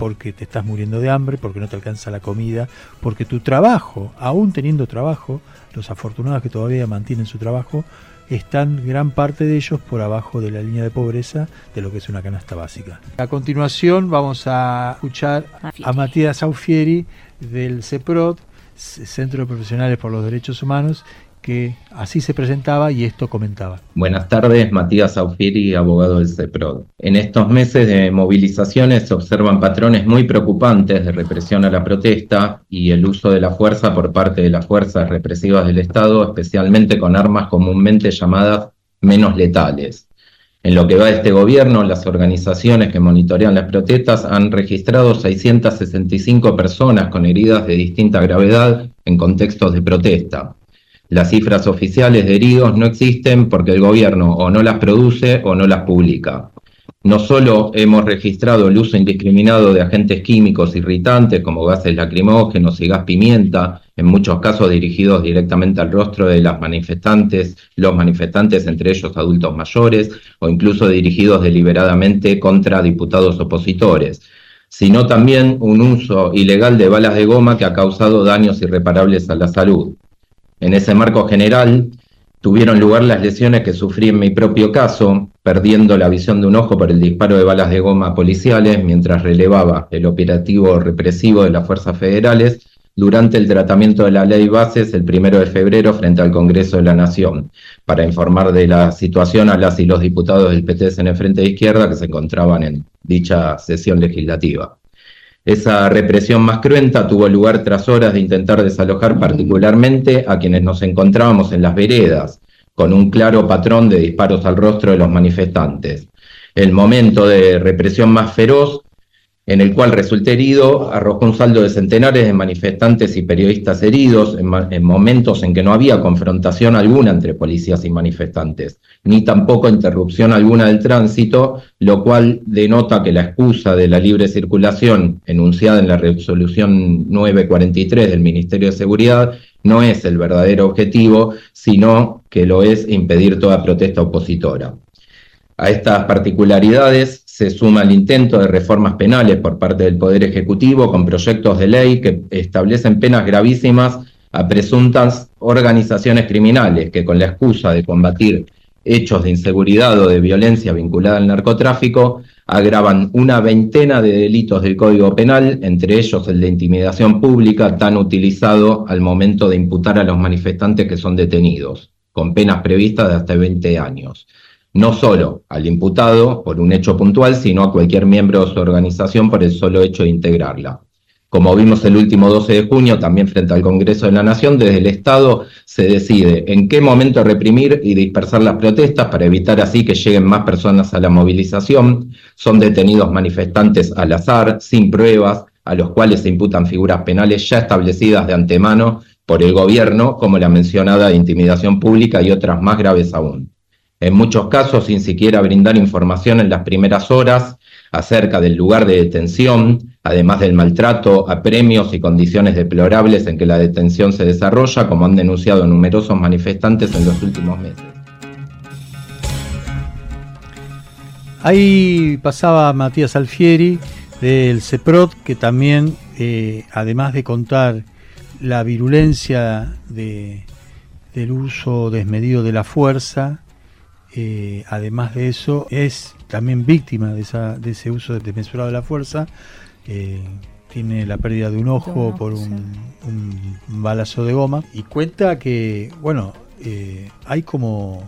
porque te estás muriendo de hambre, porque no te alcanza la comida, porque tu trabajo, aún teniendo trabajo, los afortunados que todavía mantienen su trabajo, están gran parte de ellos por abajo de la línea de pobreza de lo que es una canasta básica. A continuación vamos a escuchar a Matías Aufieri del CEPROD, Centro de Profesionales por los Derechos Humanos, que así se presentaba y esto comentaba. Buenas tardes, Matías Aufieri, abogado del CEPROD. En estos meses de movilizaciones se observan patrones muy preocupantes de represión a la protesta y el uso de la fuerza por parte de las fuerzas represivas del Estado, especialmente con armas comúnmente llamadas menos letales. En lo que va de este gobierno, las organizaciones que monitorean las protestas han registrado 665 personas con heridas de distinta gravedad en contextos de protesta. Las cifras oficiales de heridos no existen porque el gobierno o no las produce o no las publica. No solo hemos registrado el uso indiscriminado de agentes químicos irritantes como gases lacrimógenos y gas pimienta, en muchos casos dirigidos directamente al rostro de las manifestantes, los manifestantes, entre ellos adultos mayores, o incluso dirigidos deliberadamente contra diputados opositores, sino también un uso ilegal de balas de goma que ha causado daños irreparables a la salud. En ese marco general, tuvieron lugar las lesiones que sufrí en mi propio caso, perdiendo la visión de un ojo por el disparo de balas de goma policiales mientras relevaba el operativo represivo de las fuerzas federales durante el tratamiento de la ley bases el primero de febrero frente al Congreso de la Nación, para informar de la situación a las y los diputados del PTS en el Frente de Izquierda que se encontraban en dicha sesión legislativa. Esa represión más cruenta tuvo lugar tras horas de intentar desalojar particularmente a quienes nos encontrábamos en las veredas, con un claro patrón de disparos al rostro de los manifestantes. El momento de represión más feroz en el cual resulté herido, arrojó un saldo de centenares de manifestantes y periodistas heridos en, momentos en que no había confrontación alguna entre policías y manifestantes, ni tampoco interrupción alguna del tránsito, lo cual denota que la excusa de la libre circulación enunciada en la resolución 943 del Ministerio de Seguridad no es el verdadero objetivo, sino que lo es impedir toda protesta opositora. A estas particularidades se suma el intento de reformas penales por parte del Poder Ejecutivo con proyectos de ley que establecen penas gravísimas a presuntas organizaciones criminales que con la excusa de combatir hechos de inseguridad o de violencia vinculada al narcotráfico agravan una veintena de delitos del Código Penal, entre ellos el de intimidación pública, tan utilizado al momento de imputar a los manifestantes que son detenidos, con penas previstas de hasta 20 años no solo al imputado por un hecho puntual, sino a cualquier miembro de su organización por el solo hecho de integrarla. Como vimos el último 12 de junio, también frente al Congreso de la Nación, desde el Estado se decide en qué momento reprimir y dispersar las protestas para evitar así que lleguen más personas a la movilización. Son detenidos manifestantes al azar, sin pruebas, a los cuales se imputan figuras penales ya establecidas de antemano por el gobierno, como la mencionada intimidación pública y otras más graves aún en muchos casos sin siquiera brindar información en las primeras horas acerca del lugar de detención, además del maltrato, apremios y condiciones deplorables en que la detención se desarrolla, como han denunciado numerosos manifestantes en los últimos meses. Ahí pasaba Matías Alfieri del CEPROT, que también, eh, además de contar la virulencia de, del uso desmedido de la fuerza, eh, además de eso, es también víctima de, esa, de ese uso desmesurado de la fuerza, eh, tiene la pérdida de un ojo por un, un balazo de goma. Y cuenta que, bueno, eh, hay como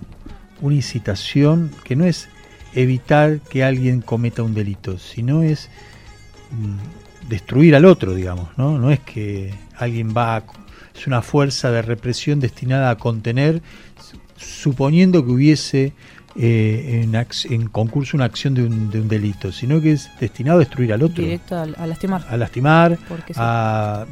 una incitación que no es evitar que alguien cometa un delito, sino es mm, destruir al otro, digamos, ¿no? No es que alguien va a, es una fuerza de represión destinada a contener, suponiendo que hubiese eh, en, concurso una acción de un, de un, delito, sino que es destinado a destruir al otro. Directo a, lastimar. A lastimar, a,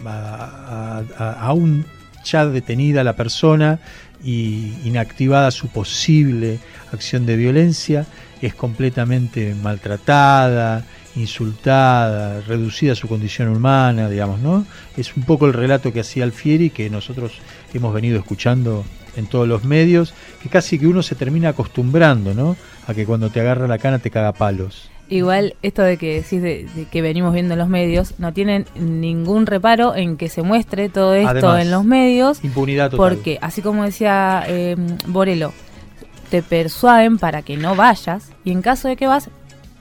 a, aún ya detenida la persona y inactivada su posible acción de violencia, es completamente maltratada, insultada, reducida a su condición humana, digamos, ¿no? Es un poco el relato que hacía Alfieri que nosotros hemos venido escuchando en todos los medios, que casi que uno se termina acostumbrando, ¿no? A que cuando te agarra la cana te caga palos. Igual esto de que decís de, que venimos viendo en los medios, no tienen ningún reparo en que se muestre todo esto en los medios. Impunidad total. Porque, así como decía eh, Borelo, te persuaden para que no vayas y en caso de que vas,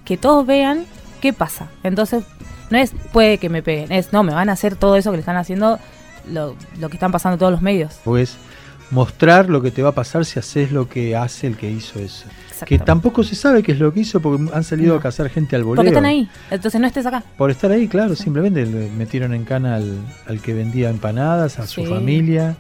que todos vean qué pasa. Entonces, no es puede que me peguen, es no, me van a hacer todo eso que le están haciendo, lo, lo que están pasando todos los medios. Pues mostrar lo que te va a pasar si haces lo que hace el que hizo eso. Que tampoco se sabe qué es lo que hizo porque han salido a cazar gente al voleo. Porque están ahí, entonces no estés acá. Por estar ahí, claro, simplemente le metieron en cana al, al que vendía empanadas, a su familia,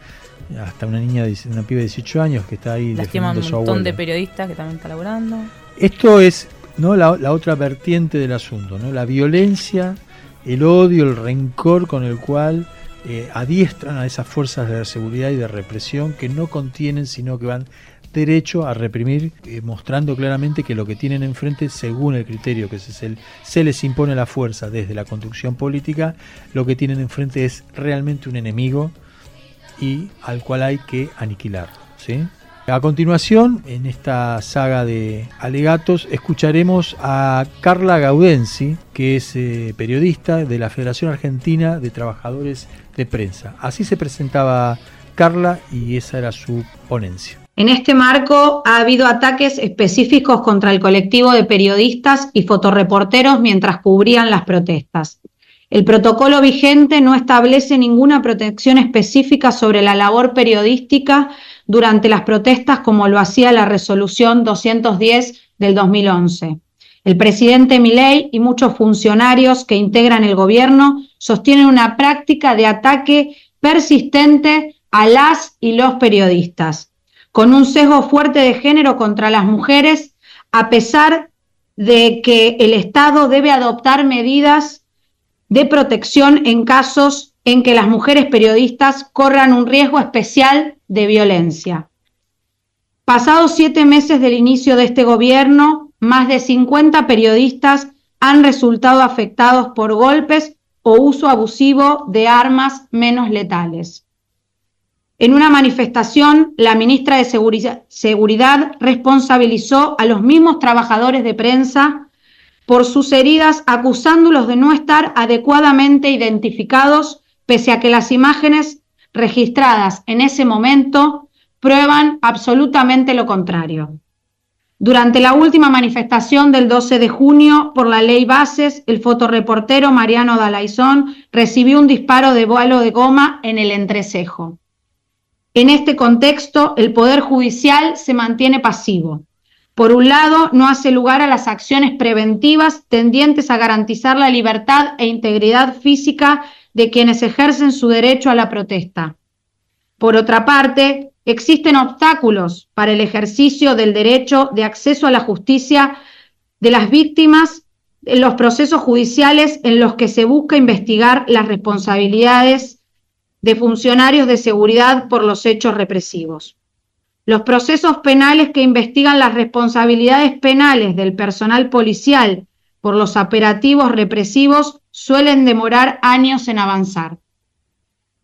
hasta una niña, una piba de 18 años que está ahí Lastima un montón de periodistas que también está laburando. Esto es no la, otra vertiente del asunto, ¿no? La violencia, el odio, el rencor con el cual eh, adiestran a esas fuerzas de seguridad y de represión que no contienen, sino que van derecho a reprimir, eh, mostrando claramente que lo que tienen enfrente, según el criterio que se, se, les impone la fuerza desde la conducción política, lo que tienen enfrente es realmente un enemigo y al cual hay que aniquilar. ¿sí? A continuación, en esta saga de alegatos, escucharemos a Carla Gaudenzi, que es eh, periodista de la Federación Argentina de Trabajadores de Prensa. Así se presentaba Carla y esa era su ponencia. En este marco ha habido ataques específicos contra el colectivo de periodistas y fotoreporteros mientras cubrían las protestas. El protocolo vigente no establece ninguna protección específica sobre la labor periodística durante las protestas como lo hacía la resolución 210 del 2011. El presidente Milei y muchos funcionarios que integran el gobierno sostienen una práctica de ataque persistente a las y los periodistas, con un sesgo fuerte de género contra las mujeres, a pesar de que el Estado debe adoptar medidas de protección en casos en que las mujeres periodistas corran un riesgo especial de violencia. Pasados siete meses del inicio de este gobierno, más de 50 periodistas han resultado afectados por golpes o uso abusivo de armas menos letales. En una manifestación, la ministra de Seguridad responsabilizó a los mismos trabajadores de prensa por sus heridas, acusándolos de no estar adecuadamente identificados pese a que las imágenes registradas en ese momento prueban absolutamente lo contrario. Durante la última manifestación del 12 de junio por la ley Bases, el fotoreportero Mariano Dalaizón recibió un disparo de vuelo de goma en el entrecejo. En este contexto, el Poder Judicial se mantiene pasivo. Por un lado, no hace lugar a las acciones preventivas tendientes a garantizar la libertad e integridad física de quienes ejercen su derecho a la protesta. Por otra parte, existen obstáculos para el ejercicio del derecho de acceso a la justicia de las víctimas en los procesos judiciales en los que se busca investigar las responsabilidades de funcionarios de seguridad por los hechos represivos. Los procesos penales que investigan las responsabilidades penales del personal policial por los operativos represivos suelen demorar años en avanzar.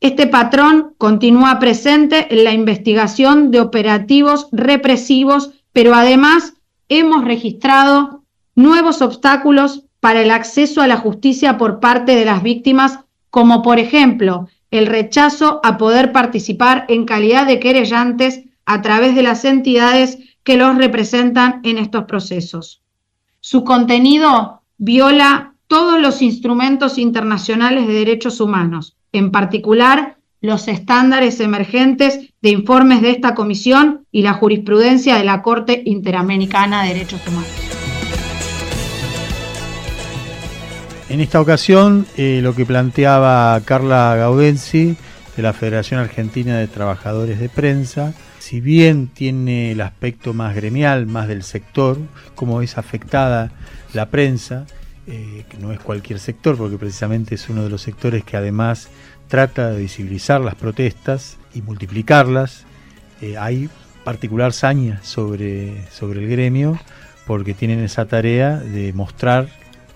Este patrón continúa presente en la investigación de operativos represivos, pero además hemos registrado nuevos obstáculos para el acceso a la justicia por parte de las víctimas, como por ejemplo el rechazo a poder participar en calidad de querellantes a través de las entidades que los representan en estos procesos. Su contenido viola todos los instrumentos internacionales de derechos humanos, en particular los estándares emergentes de informes de esta comisión y la jurisprudencia de la Corte Interamericana de Derechos Humanos. En esta ocasión, eh, lo que planteaba Carla Gaudenzi de la Federación Argentina de Trabajadores de Prensa, si bien tiene el aspecto más gremial, más del sector, como es afectada la prensa, eh, que no es cualquier sector, porque precisamente es uno de los sectores que además trata de visibilizar las protestas y multiplicarlas. Eh, hay particular saña sobre, sobre el gremio, porque tienen esa tarea de mostrar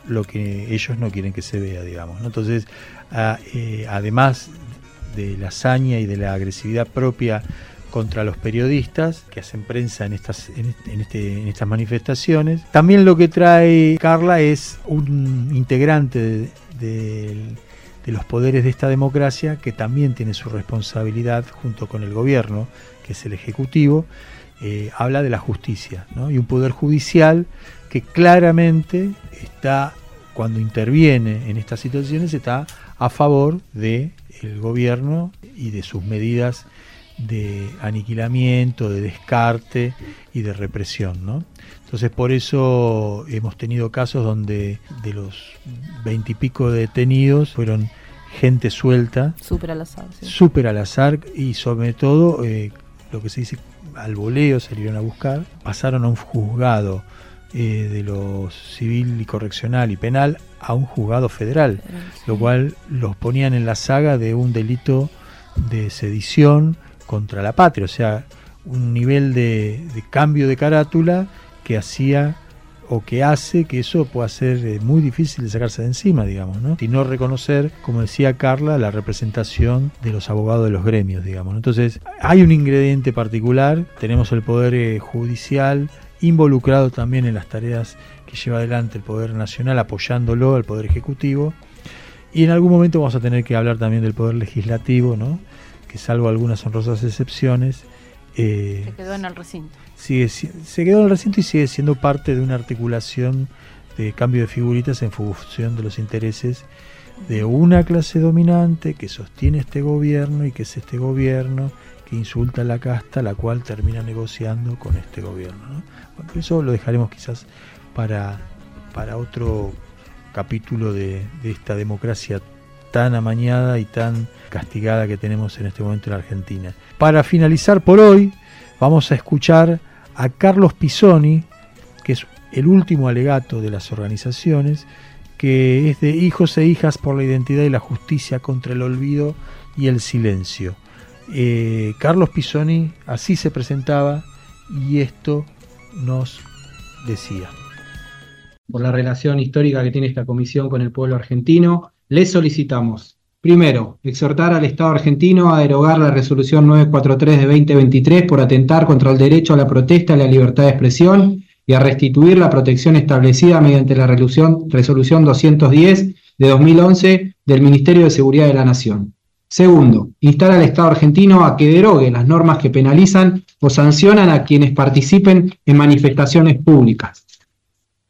lo que ellos no quieren que se vea, digamos. Entonces, eh, además de la hazaña y de la agresividad propia contra los periodistas que hacen prensa en estas, en, este, en estas manifestaciones. También lo que trae Carla es un integrante de, los poderes de esta democracia que también tiene su responsabilidad junto con el gobierno, que es el Ejecutivo, eh, habla de la justicia y un poder judicial que claramente está, cuando interviene en estas situaciones, está a favor del gobierno y de sus medidas de aniquilamiento, de descarte y de represión. ¿no? Entonces por eso hemos tenido casos donde de los veintipico detenidos fueron gente suelta. Súper al azar. Súper al azar y sobre todo eh, lo que se dice al voleo salieron a buscar, pasaron a un juzgado eh, de lo civil y correccional y penal a un juzgado federal, lo cual los ponían en la saga de un delito de sedición contra la patria, o sea, un nivel de, cambio de carátula que hacía o que hace que eso pueda ser eh, muy difícil de sacarse de encima, digamos, ¿no? Y no reconocer, como decía Carla, la representación de los abogados de los gremios, digamos. Entonces, hay un ingrediente particular, tenemos el poder eh, judicial involucrado también en las tareas que lleva adelante el poder nacional, apoyándolo al poder ejecutivo, y en algún momento vamos a tener que hablar también del poder legislativo, ¿no? Que salvo algunas honrosas excepciones, eh, se quedó en el recinto. Sigue, se quedó en el recinto y sigue siendo parte de una articulación de cambio de figuritas en función de los intereses de una clase dominante que sostiene este gobierno y que es este gobierno que insulta a la casta, la cual termina negociando con este gobierno. eso lo dejaremos quizás para, para otro capítulo de, de esta democracia tan amañada y tan castigada que tenemos en este momento en Argentina. Para finalizar por hoy, vamos a escuchar a Carlos Pisoni, que es el último alegato de las organizaciones, que es de Hijos e Hijas por la Identidad y la Justicia contra el Olvido y el Silencio. Eh, Carlos Pisoni así se presentaba y esto nos decía. Por la relación histórica que tiene esta comisión con el pueblo argentino, les solicitamos, primero, exhortar al Estado argentino a derogar la resolución 943 de 2023 por atentar contra el derecho a la protesta y la libertad de expresión y a restituir la protección establecida mediante la resolución, resolución 210 de 2011 del Ministerio de Seguridad de la Nación. Segundo, instar al Estado argentino a que derogue las normas que penalizan o sancionan a quienes participen en manifestaciones públicas.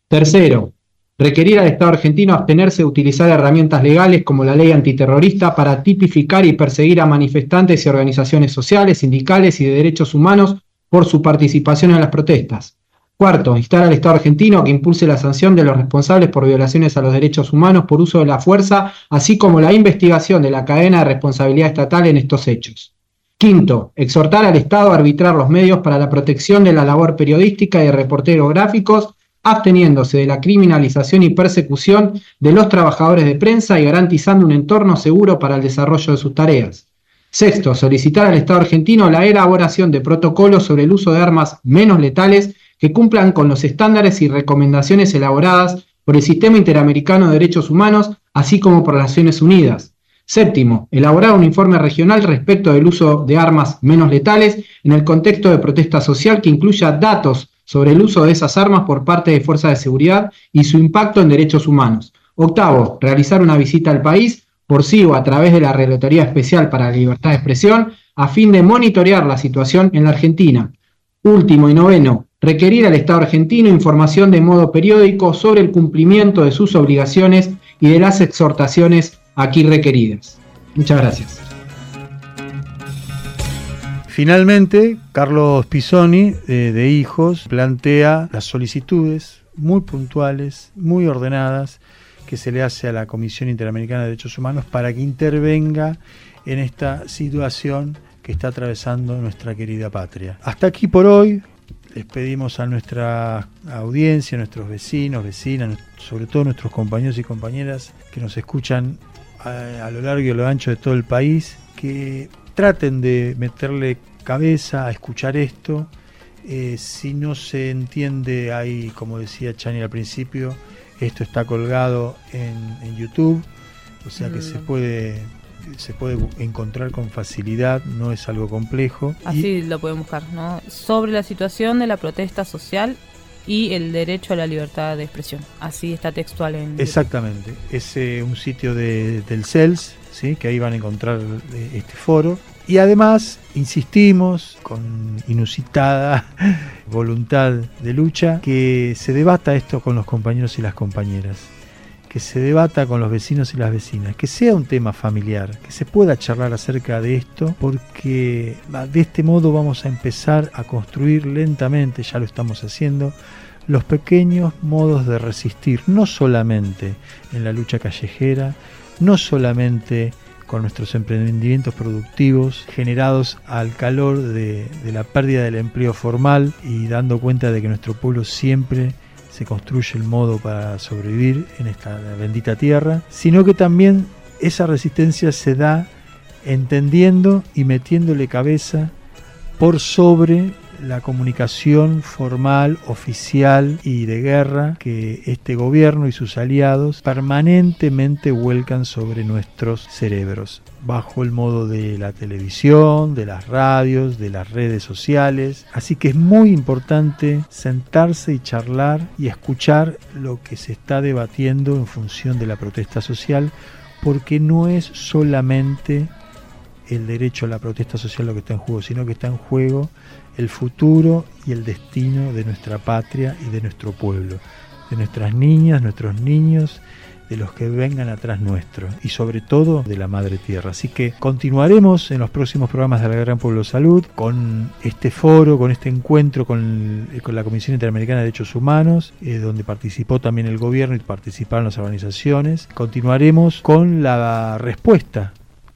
Tercero, requerir al Estado argentino abstenerse de utilizar herramientas legales como la ley antiterrorista para tipificar y perseguir a manifestantes y organizaciones sociales, sindicales y de derechos humanos por su participación en las protestas. Cuarto, instar al Estado argentino a que impulse la sanción de los responsables por violaciones a los derechos humanos por uso de la fuerza, así como la investigación de la cadena de responsabilidad estatal en estos hechos. Quinto, exhortar al Estado a arbitrar los medios para la protección de la labor periodística y de reporteros gráficos absteniéndose de la criminalización y persecución de los trabajadores de prensa y garantizando un entorno seguro para el desarrollo de sus tareas. Sexto, solicitar al Estado argentino la elaboración de protocolos sobre el uso de armas menos letales que cumplan con los estándares y recomendaciones elaboradas por el Sistema Interamericano de Derechos Humanos, así como por las Naciones Unidas. Séptimo, elaborar un informe regional respecto del uso de armas menos letales en el contexto de protesta social que incluya datos sobre el uso de esas armas por parte de fuerzas de seguridad y su impacto en derechos humanos. Octavo, realizar una visita al país por sí o a través de la Relatoría Especial para la Libertad de Expresión a fin de monitorear la situación en la Argentina. Último y noveno, requerir al Estado argentino información de modo periódico sobre el cumplimiento de sus obligaciones y de las exhortaciones aquí requeridas. Muchas gracias. Finalmente, Carlos Pisoni, eh, de Hijos, plantea las solicitudes muy puntuales, muy ordenadas, que se le hace a la Comisión Interamericana de Derechos Humanos para que intervenga en esta situación que está atravesando nuestra querida patria. Hasta aquí por hoy. Les pedimos a nuestra audiencia, a nuestros vecinos, vecinas, sobre todo nuestros compañeros y compañeras que nos escuchan a, a lo largo y a lo ancho de todo el país, que traten de meterle cabeza a escuchar esto. Eh, si no se entiende, hay, como decía Chani al principio, esto está colgado en, en YouTube, o sea que se Mm. puede se puede encontrar con facilidad, no es algo complejo. Y- Así lo pueden buscar, ¿no? Sobre la situación de la protesta social y el derecho a la libertad de expresión. Así está textual en... Exactamente, es eh, un sitio de- del CELS, ¿sí? que ahí van a encontrar eh, este foro. Y además, insistimos con inusitada voluntad de lucha, que se debata esto con los compañeros y las compañeras, que se debata con los vecinos y las vecinas, que sea un tema familiar, que se pueda charlar acerca de esto, porque de este modo vamos a empezar a construir lentamente, ya lo estamos haciendo, los pequeños modos de resistir, no solamente en la lucha callejera, no solamente con nuestros emprendimientos productivos generados al calor de, la pérdida del empleo formal y dando cuenta de que nuestro pueblo siempre se construye el modo para sobrevivir en esta bendita tierra, sino que también esa resistencia se da entendiendo y metiéndole cabeza por sobre la comunicación formal, oficial y de guerra que este gobierno y sus aliados permanentemente vuelcan sobre nuestros cerebros, bajo el modo de la televisión, de las radios, de las redes sociales. Así que es muy importante sentarse y charlar y escuchar lo que se está debatiendo en función de la protesta social, porque no es solamente el derecho a la protesta social lo que está en juego, sino que está en juego el futuro y el destino de nuestra patria y de nuestro pueblo, de nuestras niñas, nuestros niños, de los que vengan atrás nuestro y sobre todo de la madre tierra. Así que continuaremos en los próximos programas de la Gran Pueblo Salud con este foro, con este encuentro con, el- con la Comisión Interamericana de Derechos Humanos, eh, donde participó también el gobierno y participaron las organizaciones. Continuaremos con la respuesta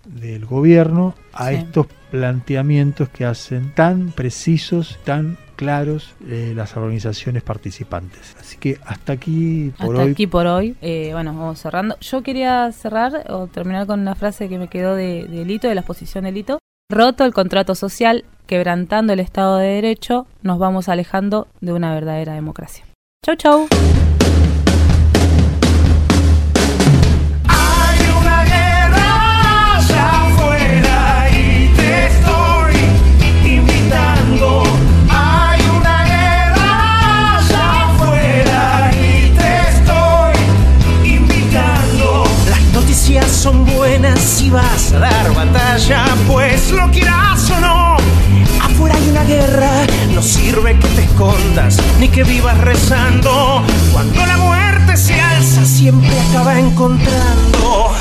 del gobierno a Sí. estos planteamientos que hacen tan precisos, tan claros eh, las organizaciones participantes. Así que hasta aquí por Hasta hoy. aquí por hoy. Eh, bueno, vamos cerrando. Yo quería cerrar o terminar con una frase que me quedó de, de Lito, de la exposición de Lito. Roto el contrato social, quebrantando el Estado de Derecho, nos vamos alejando de una verdadera democracia. Chau, chau. Y vas a dar batalla, pues lo quieras o no. Afuera hay una guerra, no sirve que te escondas ni que vivas rezando. Cuando la muerte se alza, siempre acaba encontrando.